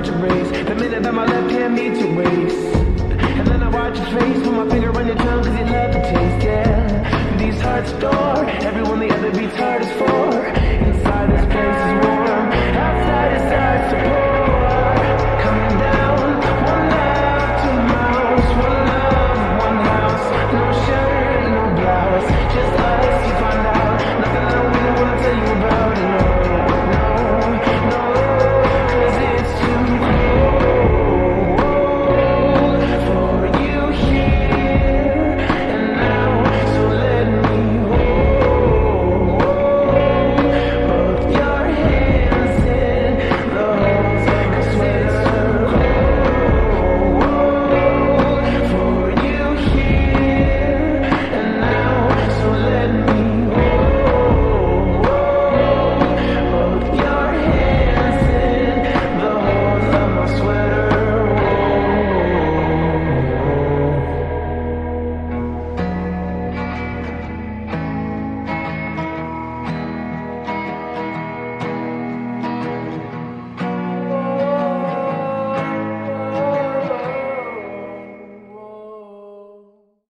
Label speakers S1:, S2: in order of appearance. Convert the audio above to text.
S1: heart to race. The minute that my left hand meets your waist. And then I watch your face, put my finger on your tongue, cause you love the taste, yeah. These hearts adore everyone the other beats hardest for.